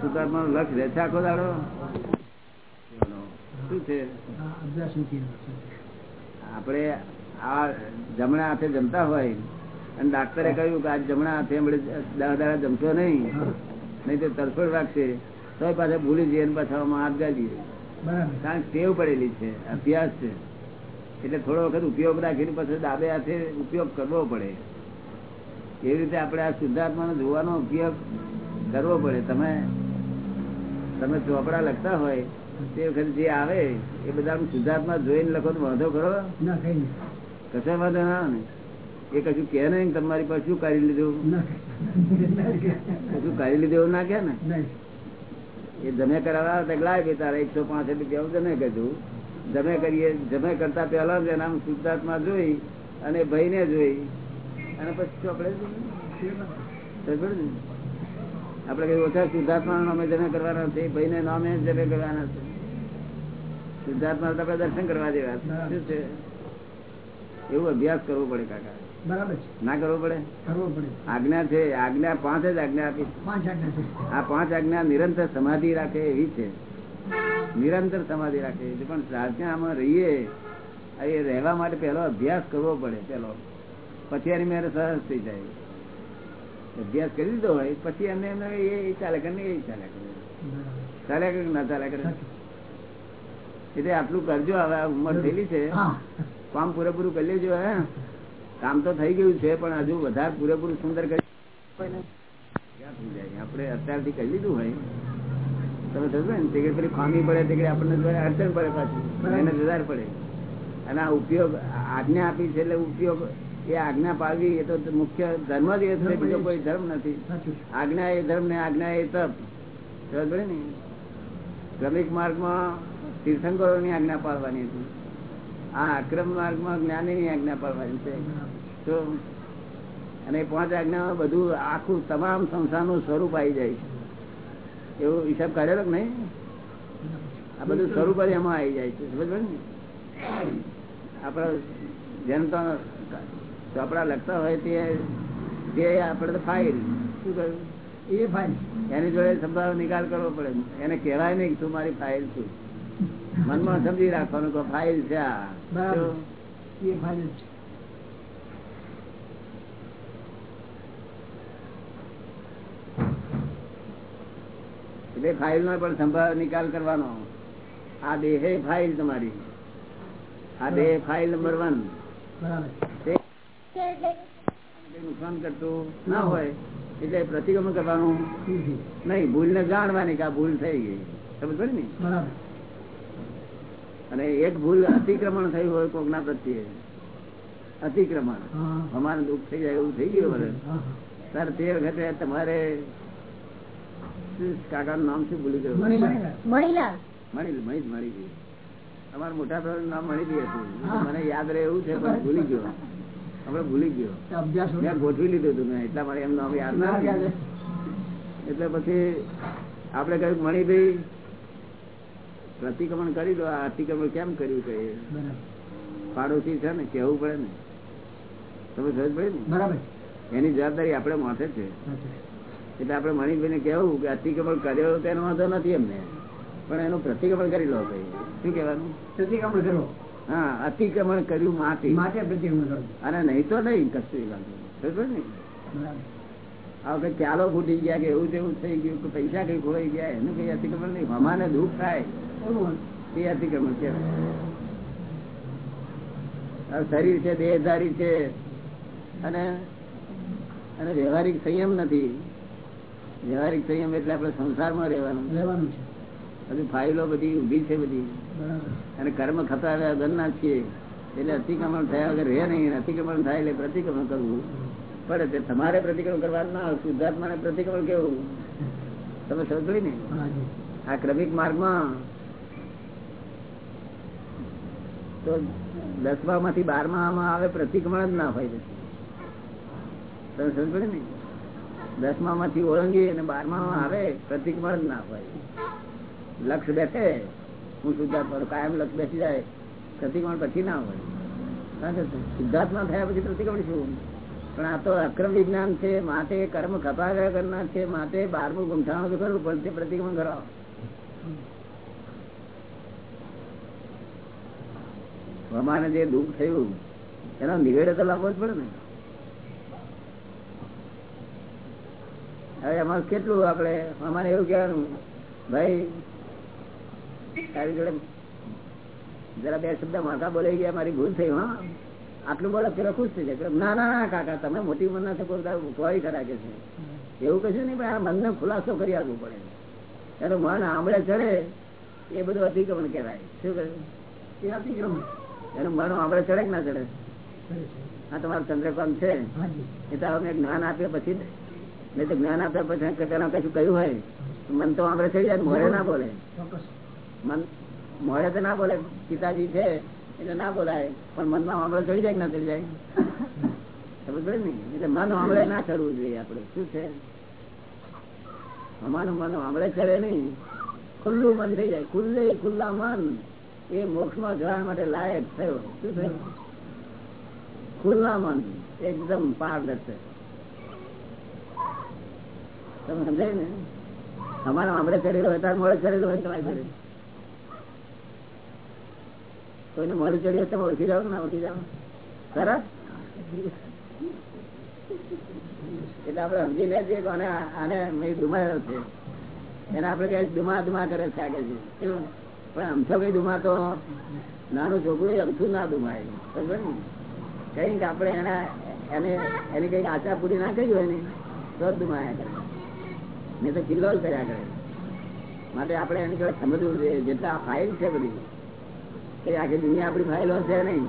સુધાર્થમાં લક્ષ રહે છે આખો દાડો? શું છે હા, અભ્યાસ નથી એનો. આપણે આ જમણા હાથે જમતા હોય અને ડાક્ટરે કહ્યું કે આ જમણા હાથે દાડા દાડા જમશો નહીં. નહીં તો તરફડ રાખશે. તો પાછા ભૂલી જઈએ અને પાછા હાથ ગાલીએ કારણ ટેવ પડેલી છે અભ્યાસ છે. એટલે થોડો વખત ઉપયોગ રાખીને પછી ડાબે હાથે ઉપયોગ કરવો પડે. એવી રીતે આપણે આ શુદ્ધાત્માનો જોવાનો ઉપયોગ કરવો પડે. તમે તમે ચોપડા લખતા હોય તે વખતે જે આવે એ બધા શુદ્ધાત્મા જોઈને લખો તો વાંધો કરો ના કશો વાંધો ના આવે ને? એ કશું કે નહીં તમારી પાસે શું કાઢી લીધું? કશું કાઢી લીધું એવું ના કે ને? એ જમે કરાવવા તો લાય બે તારે એકસો પાંચ રૂપિયા જમે કીધું જમે કરીએ જમે કરતા પહેલા જ એના શુદ્ધાત્મા જોઈ અને ભાઈને જોઈ. અને પછી આપણે સમજ્યો આપણે કઈ ઓછા શુદ્ધાત્મા નામે જમે કરવાના છે ભાઈને નામે જમે કરવાના છે. આપણે દર્શન કરવા જેવા. શું છે? એવું અભ્યાસ કરવો પડે કાકા. બરાબર ના કરવો પડે? કરવો પડે. આજ્ઞા છે આજ્ઞા પાંચ જ આજ્ઞા આપી. પાંચ આજ્ઞા છે. આ પાંચ આજ્ઞા નિરંતર સમાધિ રાખે એવી છે. નિરંતર સમાધિ રાખે. છે પણ આજ્ઞામાં રહીએ એ રહેવા માટે પહેલો અભ્યાસ કરવો પડે પેલો પછી એની મેરે સહજ થઈ જાય. અભ્યાસ કરી દીધો હોય પછી એમને એ ચાલે કરે એ ચાલે કરે. ચાલે કરે ના ચાલે કરે. એટલે આટલું કરજો હવે ઉંમર થયેલી છે. કામ પૂરેપૂરું કરી લેજો હે. કામ તો થઈ ગયું છે પણ હજુ વધારે પૂરેપૂરું સુંદર કરી આપણે અત્યારથી કરી લીધું હોય. તમે થશે ને તે પેલી ખામી પડે તે આપણને અડચણ પડે પાછી. એને વધારે પડે. અને આ ઉપયોગ આજ્ઞા આપી છે એટલે ઉપયોગ એ આજ્ઞા પાડવી એ તો મુખ્ય ધર્મ જ એ છે બીજો કોઈ ધર્મ નથી. આજ્ઞા એ ધર્મ ને આજ્ઞા એ તપ. સમજ ને? ક્રમિક માર્ગમાં તીર્થંકરો ની આજ્ઞા પાડવાની હતી. આ અક્રમ માર્ગમાં જ્ઞાની ની આજ્ઞા પાડવાની છે. તો અને પાંચ આજ્ઞામાં બધું આખું તમામ સંસારનું સ્વરૂપ આવી જાય છે. એવો હિસાબ કાઢેલો કે નહીં? આ બધું સ્વરૂપ જ એમાં આવી જાય છે. સમજ ને? આપણા જેમ તો ચોપડા લખતા હોય તે તે આપણે તો ફાઇલ. શું કહ્યું? એ ફાઇલ. એની જોડે સંભાવ નિકાલ કરવો પડે. એને કહેવાય નહીં કે તું મારી ફાઇલ છું. મનમાં સમજી રાખવાનું કે ફાઇલ છે એટલે ફાઇલ નો પણ સંભાવ નિકાલ કરવાનો. આ દેહ ફાઇલ તમારી. આ દેહ ફાઇલ નંબર વન. નુકસાન કરતું ના હોય. એટલે પ્રતિક્રમણ કરવાનું. નહીં ભૂલ ને જાણવાની કે આ ભૂલ થઈ ગઈ. સમજ ને? બરાબર. અને એક ભૂલ અતિક્રમણ થયું હોય કોકના પ્રત્યે. અતિક્રમણ. અમારે દુઃખ થઈ જાય એવું થઈ ગયું સર તે વખતે તમારે કાકા નું નામ શું ભૂલી ગયું. મહિલા મળી ગયું અમારા મોટા ભાઈ નામ મળી ગયું હતું મને યાદ રહે એવું છે પણ ભૂલી ગયો. આપડે ભૂલી ગયો. મેં ગોઠવી લીધું હતું મેં એટલા માટે એમ નામ યાદ ના ના એટલે પછી આપડે કહ્યું મણિભાઈ પ્રતિક્રમણ કરી દો આ અતિક્રમણ કેમ કર્યું કે પાડોશી છે ને કેવું પડે ને. તમે સમજ પડે ને? બરાબર. એની જવાબદારી આપણે માથે છે. એટલે આપણે મણિકભાઈને કેવું કે અતિક્રમણ કર્યો તેનો વાંધો નથી એમને. પણ એનું પ્રતિક્રમણ કરી લો ભાઈ. શું કેવાનું પ્રતિક્રમણ કરો. હા અતિક્રમણ કર્યું માટે. માટે પ્રતિક્રમણ કરો. અને નહીં તો નહીં કશું વાંધો સમજ ને? આ વખત ચાલો ફૂટી ગયા કે એવું તેવું થઈ ગયું કે પૈસા કઈ ખોવાઈ ગયા એનું કઈ અતિક્રમણ નહીં. હમાને દુઃખ થાય. એ અતિક્રમણ કહેવાય. શરીર છે દેહધારી છે. અને અને વ્યવહારિક સંયમ નથી. વ્યવહારિક સંયમ એટલે આપણે સંસારમાં રહેવાનું. રહેવાનું છે. હજુ ફાઇલો બધી ઊભી છે બધી. અને કર્મ ખપાવ્યા વગરના છીએ. એટલે અતિક્રમણ થયા વગર રહે નહીં. અતિક્રમણ થાય એટલે પ્રતિક્રમણ કરવું. પડે છે. તમારે પ્રતિક્રમણ કરવાનું ના શુદ્ધાત્મા ને પ્રતિક્રમણ કેવું? તમે સમજ ને? આ ક્રમિક માર્ગમાં તો દસમા માંથી બારમા માં આવે પ્રતિક્રમણ જ ના હોય તમે સમજ ને? દસમા માંથી ઓળંગી અને બારમા માં આવે પ્રતિક્રમણ જ ના હોય. લક્ષ બેઠે હું શુદ્ધાત્મા કાયમ લક્ષ બેસી જાય. પ્રતિક્રમણ પછી ના હોય. સિદ્ધાર્થમાં થયા પછી પ્રતિક્રમણ શું? પણ આ તો અક્રમ વિજ્ઞાન છે, માટે કર્મ ખપાવ્યા કરનાર છે, માટે બારમું ગુંઠાણું તો કરવું તે પ્રતિક્રમણ કરાવો. અમારે જે દુઃખ થયું, એનો નિવેડો તો લાવવો જ પડે ને. હવે અમારે કેટલું આપડે અમારે એવું કહેવાનું, ભાઈ, તારી જોડે જરા બે શબ્દ માથા બોલાઈ ગયા, મારી ભૂલ થઈ, હા. આટલું બોલે પેલો ખુશ થઈ જાય. ના ના ના કાકા તમે મોટી ઉંમરના છો કોઈ ખરા કે છે. એવું કશું નહીં પણ આ મનને ખુલાસો કરી આપવું પડે. એનું મન આંબળે ચડે એ બધું અતિક્રમણ કહેવાય. શું કહે એ અતિક્રમણ. એનું મન આંબળે ચડે કે ના ચડે? કરે તમારું ચંદ્રકાંત છે. એ તો અમે જ્ઞાન આપ્યા પછી નહીં તો જ્ઞાન આપ્યા પછી પેલા કશું કહ્યું હોય. મન તો આંબળે ચડી જાય મોડે ના બોલે. મન મોડે તો ના બોલે પિતાજી છે. એટલે ના બોલાય. પણ મનમાં આંબળે ચડી જાય ના ચડી જાય? એટલે મન આંબળે ના કરવું જોઈએ આપડે શું છે? અમારું મન આંબળે ચડે નહીં. ખુલ્લું મન થઈ જાય. ખુલ્લે ખુલ્લા મન. એ મોક્ષમાં જવા માટે લાયક થયો. શું થયું ખુલ્લા મન. એકદમ પારદર્શક. તમે સમજાય ને? અમારા આમળે ચડેલો હોય, તાર મોડે ચડેલો હોય, તમારી કોઈને મોડું ચડીએ તમે ઓળખી કે ના ઓળખી જાઓ? ખરા? એટલે આપડે સમજી લે છે કોને આને મેં છે. એને આપડે કઈ ડુમા ડુમા કરે છે આગળ કેવું? પણ અમથો કઈ ડુમા તો નાનું છોકરું અમથું ના ડુમાય બરોબર ને? કંઈક આપણે એના એને એની કંઈક આશા પૂરી ના કરી હોય ને, તો જ ડુમાયા કરે. નહીં તો કિલ્લો કર્યા કરે. માટે આપણે એને કહેવાય સમજવું જોઈએ. જેટલા ફાઇલ છે બધી આખી દુનિયા આપડી ફાઇલો છે નહીં.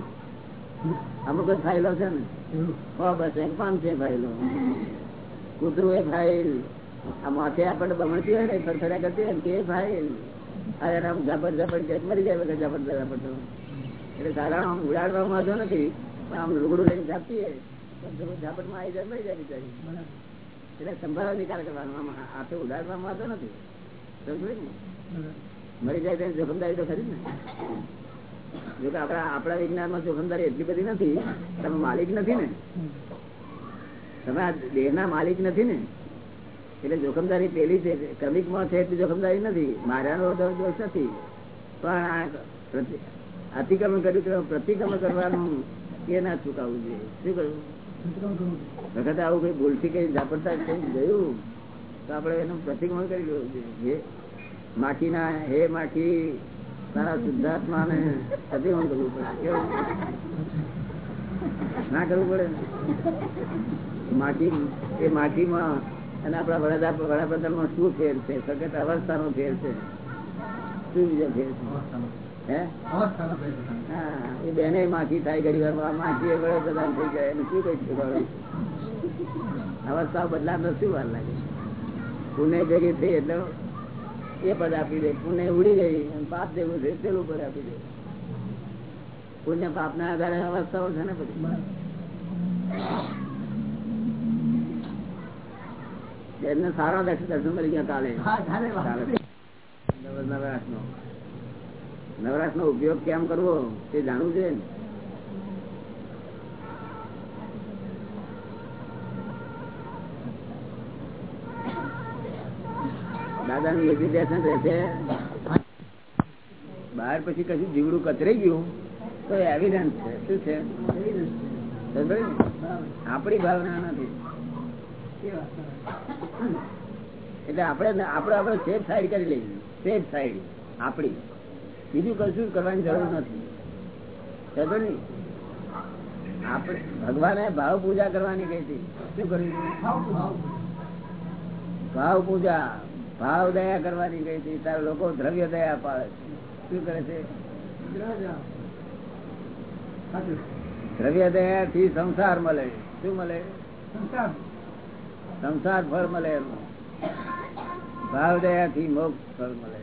આપડે કોઈ ફાઇલો છે ને. બસ એમ પણ છે ફાઇલો કૂતરું એ ફાઇલ આ માથે આપણને બમણતી હોય ને ફરફડા કરતી હોય તે ફાઇલ અરે આમ ઝાપડ ઝાપડ મરી જાય બધા ઝાપડ ઝાપડ. એટલે સારા આમ ઉડાડવા વાંધો નથી પણ આમ લુગડું લઈને ઝાપીએ ઝાપડમાં આવી જાય મરી જાય બિચારી. એટલે સંભાળવા નિકાલ કરવાનો તો ઉડાડવામાં વાંધો નથી. સમજ ને? મરી જાય તેની જોખમદારી તો ખરી ને. જો કે આપણા આપણા વિજ્ઞાનમાં જોખમદારી એટલી બધી નથી, તમે માલિક નથી ને. તમે આ દેહના માલિક નથી ને. એટલે જોખમદારી પેલી છે, ક્રમિકમાં છે એટલી જોખમદારી નથી. માર્યાનો દો- દોષ નથી. પણ અતિક્રમણ કર્યું પ્રતિક્રમણ કરવાનું એ ના ચૂકાવવું જોઈએ? શું કરવું? વખતે આવું કઈ ભૂલથી કઈ ઝાપડતા કઈ ગયું? તો આપણે એનું પ્રતિક્રમણ કરી લેવું જોઈએ. માખીના હે માખી તારા શુદ્ધાત્મા ને પ્રતિક્રમણ કરવું પડે. ના કરવું પડે? માટી એ માટીમાં અને આપણા વડાપ્રધાન વડાપ્રધાનમાં શું ફેર છે? સગત અવસ્થાનો ફેર છે. શું બીજો ફેર છે? એ બેને માખી થાય ઘડી વાર માખી એ વડાપ્રધાન થઈ ગયા એને શું કઈ અવસ્થા બદલાવ શું વાર લાગે? પુણે ભેગી થઈ એટલે એ પદ આપી દે પુણ્ય ઉડી ગઈ પાપ જેવું છે પેલું પદ આપી દે. પુણ્ય પાપ ના આધારે અવસ્થાઓ છે ને પછી એમને સારા દર્શન દર્શન મળી ગયા. કાલે. નવરાશ નો નવરાશ નો ઉપયોગ કેમ કરવો તે જાણવું છે ને? દાદા નું મૂકી રહેશે બહાર પછી કશું જીવડું કતરાઈ ગયું, તો એવિડન્સ છે. શું છે? આપણી ભાવના નથી. એટલે આપણે આપણે આપણે સેફ સાઈડ કરી લઈએ. સેફ સાઈડ આપણી. બીજું કશું કરવાની જરૂર નથી. આપણે ભગવાને ભાવ પૂજા કરવાની કહી હતી. શું કર્યું? ભાવ પૂજા. ભાવ દયા કરવાની કઈ હતી? તાર લોકો દ્રવ્ય દયા પાડે શું કરે છે? દ્રવ્ય દયા થી સંસાર મળે. શું મળે? સંસાર ફળ મળે એનું. ભાવ દયા થી મોક્ષ ફળ મળે.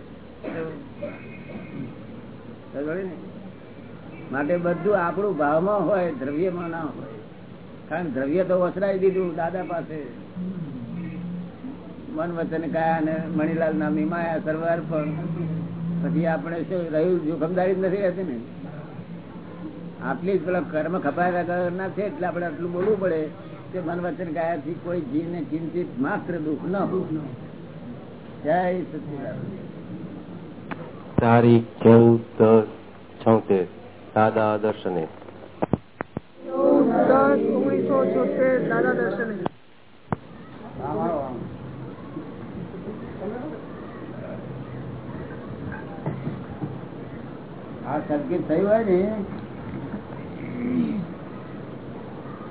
માટે બધું આપણું ભાવમાં હોય, દ્રવ્યમાં ના હોય. કારણ દ્રવ્ય તો વસરાઈ દીધું દાદા પાસે. મન વચન કયા અને મણિલાલ નામની માયા સરવાર પણ પછી આપણે શું રહ્યું જોખમદારી જ નથી રહેતી ને? આટલી જ પેલા કર્મ ખપાયા વગરના છે એટલે આપણે આટલું બોલવું પડે કે મન વચન કયાથી કોઈ જીવને ચિંતિત માત્ર દુઃખ ન હોય. જય સચિદાન તારીખ ચૌદ દસ છોતેર દાદા દર્શને. આ સંકેત થયું હોય ને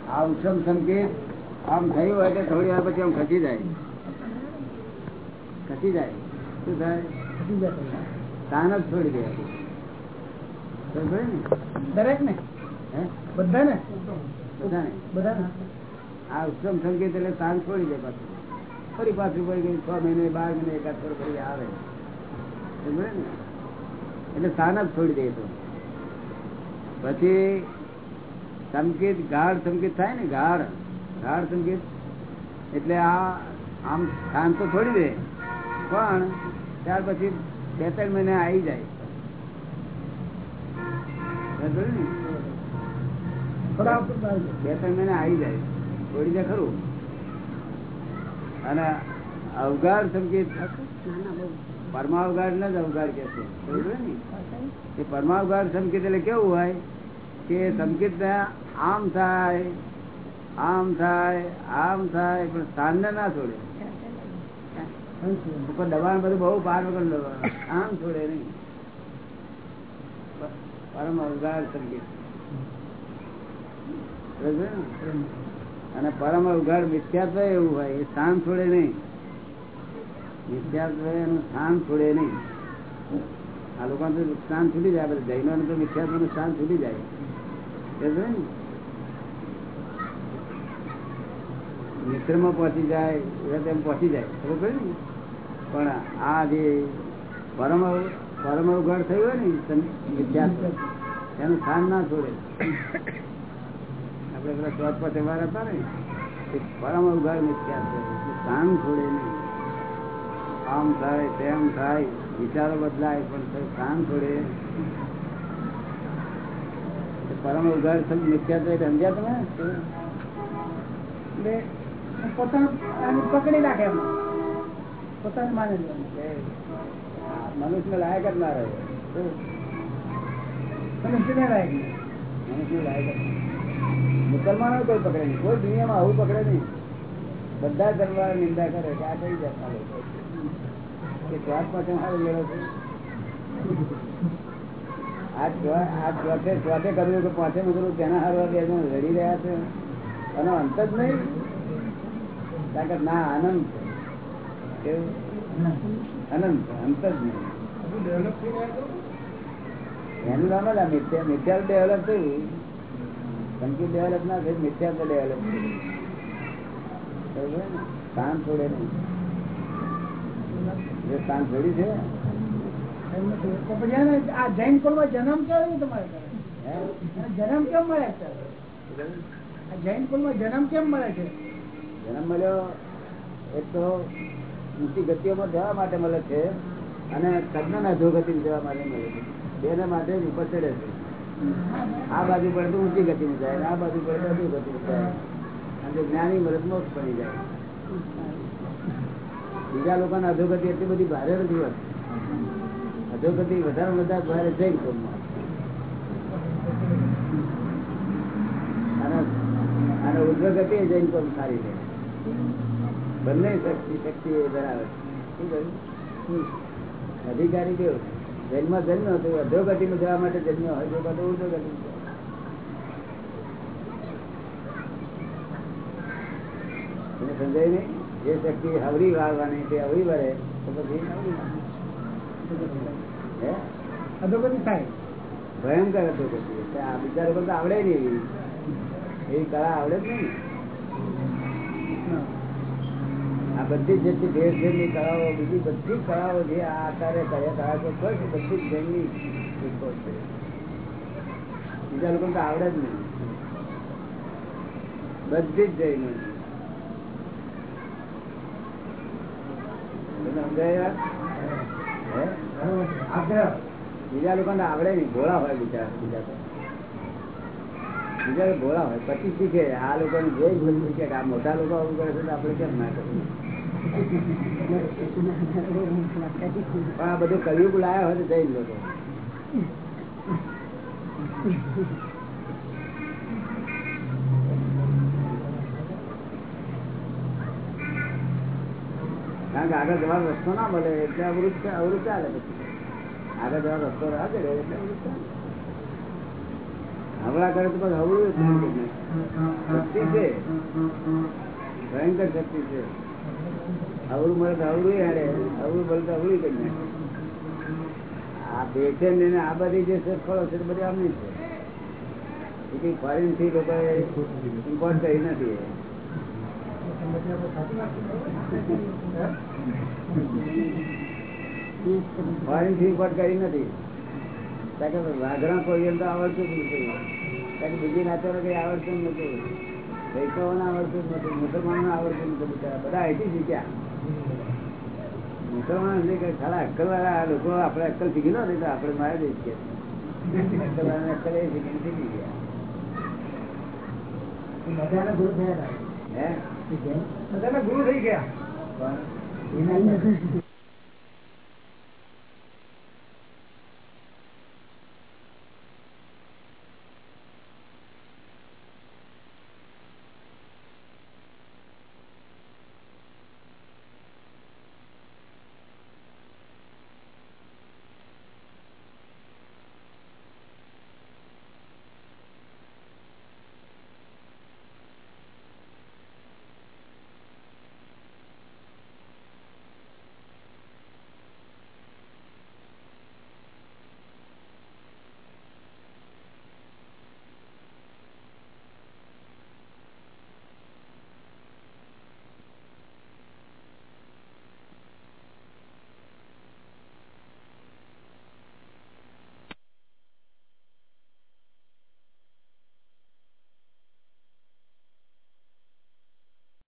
આ ઉત્સમ સંકેત આમ થયું હોય કે થોડી વાર પછી આમ ખસી જાય. ખસી જાય. શું થાય? તાન જ છોડી દે. દરેક ને? દરેક ને હે? બધા ને બધા આ ઉત્સમ સંકેત એટલે તાન છોડી દે પાછું. ફરી પાછું પડી ગયું છ મહિને બાર મહિને એકાદ ફર ફરી આવે. સમજાય ને? એટલે જ છોડી દે તો. પછી સંકેત ગાઢ સંકેત થાય ને ગાઢ ગાઢ સંકેત. એટલે આ આમ સ્થાન તો છોડી દે પણ ત્યાર પછી બે ત્રણ મહિને આવી જાય? બે ત્રણ મહિને આવી જાય. છોડી દે ખરું. અને અવગાડ સંકેત. પરમાવગાડ ને જ અવગાડ કે છે. સંકેત એટલે કેવું હોય? કે સંકેત આમ થાય આમ થાય આમ થાય, પણ સ્થાન ના છોડે. દબાણ બધું બહુ પાર વગર દબાણ. આમ છોડે નહીં. પરમ અવગાડ સંકેત ને? અને પરમ અવગાડ મિથ્યાત્વ એવું હોય, એ સ્થાન છોડે નહીં. આ લોકો તો સ્થાન છૂટી જાય બધા સમજ્યો ને? પહોંચી જાય તેમ પહોંચી જાય, ખબર પણ આ જે પરમ પરમ અવઘડ થયું હોય ને વિદ્યાર્થ એનું સ્થાન ના છોડે આપણે પેલા ચોથ પર તહેવાર હતા ને પરમ મિથ્યાત્વ છે. સ્થાન છોડે નહીં આમ થાય તેમ થાય વિચારો બદલાય પણ કામ થોડે પરમ ઉધાર એટલે સમજ્યા તમે? એટલે પોતાનું પકડી રાખે એમ. પોતાનું માને લેવાનું. કે મનુષ્ય લાયક જ ના રહે. તમે સીધા રાખે લાયક જ ના. મુસલમાનો કોઈ પકડે નહીં. કોઈ દુનિયામાં આવું પકડે નહીં. બધા દરબાર નિંદા કરે કે આ કઈ જતા લોકો? કે શ્વાસ પાછળ હારો લેવો જણ રહ્યા છે. એનો અંત જ નહીં. કારણ કે ના આનંદ છે આનંદ અંત જ નહીં. એનું નામ જ આ મિથ્યા મિથ્યા ડેવલપ થયું. સંકિત ડેવલપ ના થઈ મિથ્યા ડેવલપ થયું. સ્થાન છોડે નહીં. જે સ્થાન છોડી છે આ જૈન કુળમાં જન્મ કેવો તમારે કેમ મળે છે? જૈન કુળમાં જન્મ કેમ મળે છે? જન્મ મળ્યો એક તો ઊંચી ગતિઓમાં જવા માટે મળે છે અને કજ્ઞાન અધોગતિ જવા માટે મળે છે. બેને માટે જ ઉપર ચડે છે. આ બાજુ પડે તો ઊંચી ગતિમાં જાય આ બાજુ પડે અધોગતિ જાય. જો જ્ઞાની તો પડી જાય. બીજા લોકોને અધોગતિ એટલી બધી ભારે નથી હોતી. અધોગતિ વધારે વધારે ભારે જૈન કોમમાં અને અને જૈન કોમ સારી છે. બંને શક્તિ શક્તિ એ ધરાવે અધિકારી કેવું જન્મ જન્મ તો અધોગતિમાં જવા માટે જન્મ હોય, તો કાં સમજાય નહીં. જે શક્તિ હવરી વાળવાની તે હવરી વળે તો પછી અધોગતિ થાય. ભયંકર અધોગતિ. આ બીજા લોકો તો આવડે નહીં એવી કળા આવડે જ નહીં. આ બધી જ જેટલી ભેર ભેરની કળાઓ બીજી બધી જ કળાઓ જે આ આકારે કર્યા કળા તો ખરી બધી જ શીખો બીજા લોકો તો આવડે જ નહીં. બધી જ જૈન સમજાય લોકો ને બીજા આવડે નહીં ભોળા હોય બીજા બીજા તો. બીજા ભોળા હોય પછી શીખે. આ લોકોને જોઈ ભૂલ શીખે કે આ મોટા લોકો આવું કરે છે તો આપણે કેમ ના કરવું પણ આ બધું કલયુગ લાયા હોય તો જઈ લોકો. કારણ કે આગળ જવાનો રસ્તો ના મળે એટલે અવૃત અવૃત ચાલે પછી. આગળ જવાનો રસ્તો ના કરે એટલે અવૃત ચાલે. હમણાં કરે તો પણ હવળું. શક્તિ છે. ભયંકર શક્તિ છે. અવળું મળે તો અવળું હારે અવળું મળે તો અવળું કરી આ પેશન્ટ ને આ બધી જે ફળો છે બધી આમની છે. ફોરેનથી લોકો ઇમ્પોર્ટ કરી નથી. ફોરેનથી ઇમ્પોર્ટ કરી નથી. કે વાઘરા કોઈ એમ તો આવડતું જ નથી. બીજી નાચવાનો કઈ આવડતું નથી. વૈષ્ણવને આવડતું નથી. મુસલમાન આવડતું નથી. બિચારા. બધા અહીંથી શીખ્યા. મુસલમાન એટલે કે ખાલા અક્કલ વાળા લોકો આપણે અક્કલ શીખી લો ને તો આપણે મારે જ શીખીએ અક્કલ વાળા અક્કલ એ શીખી શીખી ગયા. બધાના ગુરુ થયા હે? ગુરુ થઈ ગયા.